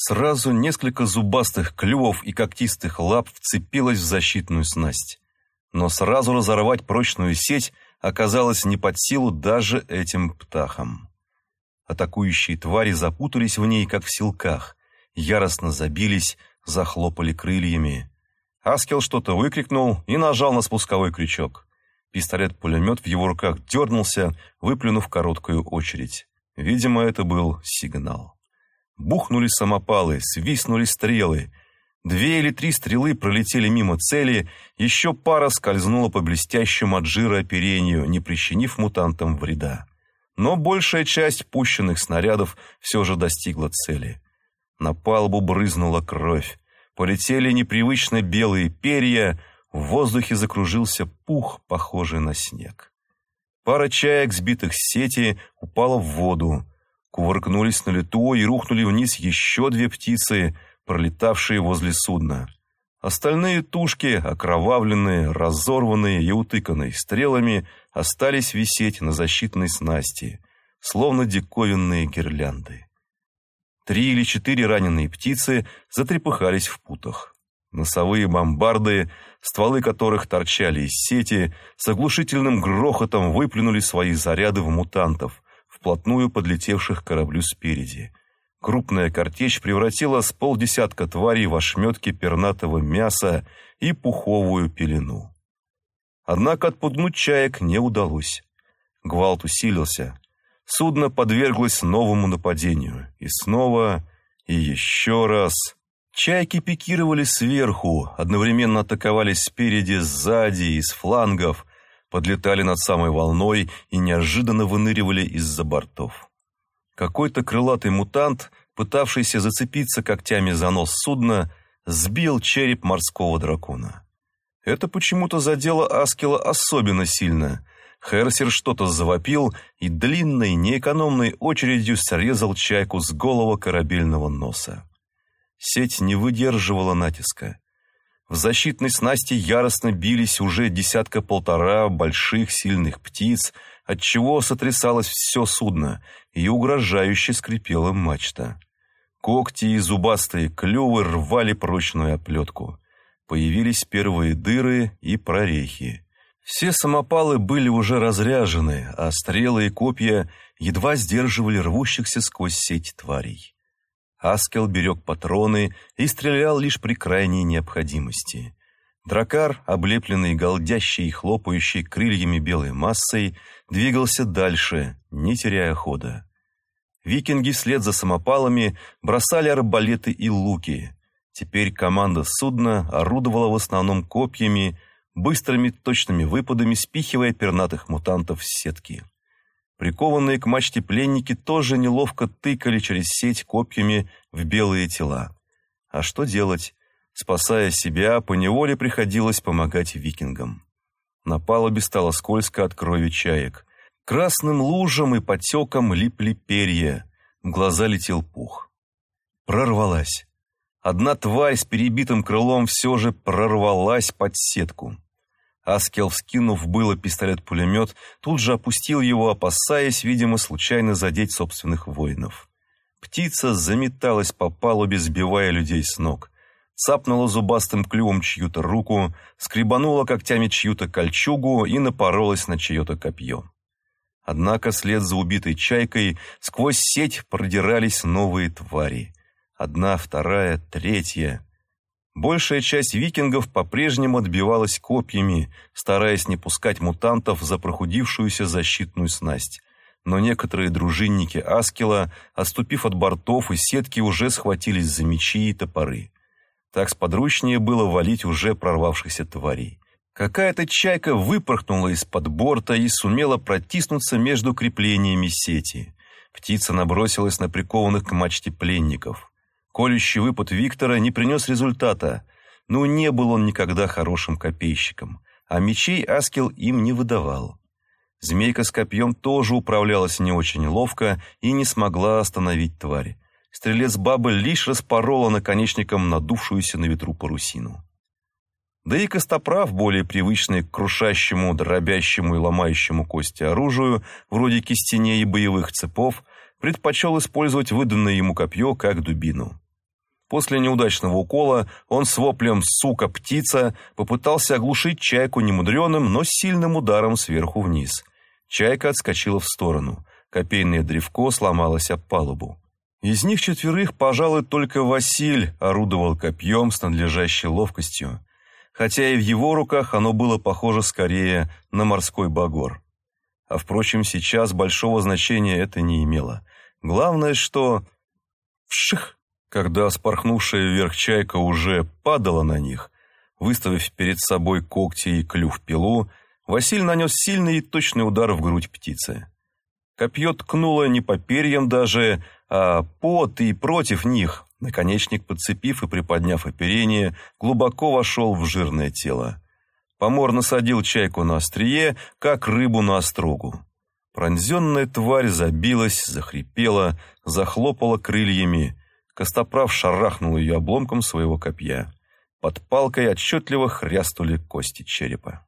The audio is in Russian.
Сразу несколько зубастых клювов и когтистых лап вцепилось в защитную снасть. Но сразу разорвать прочную сеть оказалось не под силу даже этим птахам. Атакующие твари запутались в ней, как в силках, яростно забились, захлопали крыльями. Аскел что-то выкрикнул и нажал на спусковой крючок. Пистолет-пулемет в его руках дернулся, выплюнув короткую очередь. Видимо, это был сигнал. Бухнули самопалы, свистнули стрелы. Две или три стрелы пролетели мимо цели, еще пара скользнула по блестящему от жира оперению, не причинив мутантам вреда. Но большая часть пущенных снарядов все же достигла цели. На палубу брызнула кровь. Полетели непривычно белые перья, в воздухе закружился пух, похожий на снег. Пара чаек, сбитых с сети, упала в воду. Кувыркнулись на лету и рухнули вниз еще две птицы, пролетавшие возле судна. Остальные тушки, окровавленные, разорванные и утыканные стрелами, остались висеть на защитной снасти, словно диковинные гирлянды. Три или четыре раненые птицы затрепыхались в путах. Носовые бомбарды, стволы которых торчали из сети, с оглушительным грохотом выплюнули свои заряды в мутантов, вплотную подлетевших к кораблю спереди. Крупная картечь превратила с полдесятка тварей в ошметки пернатого мяса и пуховую пелену. Однако отпугнуть чаек не удалось. Гвалт усилился, Судно подверглось новому нападению. И снова, и еще раз. Чайки пикировали сверху, одновременно атаковали спереди, сзади, из флангов, подлетали над самой волной и неожиданно выныривали из-за бортов. Какой-то крылатый мутант, пытавшийся зацепиться когтями за нос судна, сбил череп морского дракона. Это почему-то задело Аскела особенно сильно – Херсер что-то завопил и длинной, неэкономной очередью срезал чайку с голого корабельного носа. Сеть не выдерживала натиска. В защитной снасти яростно бились уже десятка-полтора больших сильных птиц, отчего сотрясалось все судно и угрожающе скрипела мачта. Когти и зубастые клювы рвали прочную оплетку. Появились первые дыры и прорехи. Все самопалы были уже разряжены, а стрелы и копья едва сдерживали рвущихся сквозь сеть тварей. Аскел берег патроны и стрелял лишь при крайней необходимости. Дракар, облепленный голдящей и хлопающей крыльями белой массой, двигался дальше, не теряя хода. Викинги вслед за самопалами бросали арбалеты и луки. Теперь команда судна орудовала в основном копьями, быстрыми точными выпадами спихивая пернатых мутантов с сетки. Прикованные к мачте пленники тоже неловко тыкали через сеть копьями в белые тела. А что делать? Спасая себя, поневоле приходилось помогать викингам. На палубе стало скользко от крови чаек. Красным лужам и потеком липли перья. В глаза летел пух. Прорвалась. Одна тварь с перебитым крылом все же прорвалась под сетку. Аскел, вскинув было пистолет-пулемет, тут же опустил его, опасаясь, видимо, случайно задеть собственных воинов. Птица заметалась по палубе, сбивая людей с ног. Цапнула зубастым клювом чью-то руку, скребанула когтями чью-то кольчугу и напоролась на чье-то копье. Однако след за убитой чайкой сквозь сеть продирались новые твари. Одна, вторая, третья. Большая часть викингов по-прежнему отбивалась копьями, стараясь не пускать мутантов за прохудившуюся защитную снасть. Но некоторые дружинники Аскела, отступив от бортов и сетки, уже схватились за мечи и топоры. Так сподручнее было валить уже прорвавшихся тварей. Какая-то чайка выпорхнула из-под борта и сумела протиснуться между креплениями сети. Птица набросилась на прикованных к мачте пленников. Колющий выпад Виктора не принес результата, но не был он никогда хорошим копейщиком, а мечей Аскел им не выдавал. Змейка с копьем тоже управлялась не очень ловко и не смогла остановить тварь. Стрелец бабы лишь распорола наконечником надувшуюся на ветру парусину. Да и Костоправ, более привычный к крушащему, дробящему и ломающему кости оружию, вроде кистеней и боевых цепов, предпочел использовать выданное ему копье как дубину. После неудачного укола он с воплем «сука, птица» попытался оглушить чайку немудреным, но сильным ударом сверху вниз. Чайка отскочила в сторону. Копейное древко сломалось об палубу. Из них четверых, пожалуй, только Василь орудовал копьем с надлежащей ловкостью, хотя и в его руках оно было похоже скорее на морской багор. А впрочем, сейчас большого значения это не имело. Главное, что... Вших! Когда спорхнувшая вверх чайка уже падала на них, выставив перед собой когти и клюв пилу, Василь нанес сильный и точный удар в грудь птицы. Копье ткнуло не по перьям даже, а под и против них. Наконечник, подцепив и приподняв оперение, глубоко вошел в жирное тело. Помор насадил чайку на острие, как рыбу на острогу. Пронзенная тварь забилась, захрипела, захлопала крыльями, Костоправ шарахнул ее обломком своего копья. Под палкой отчетливо хрястули кости черепа.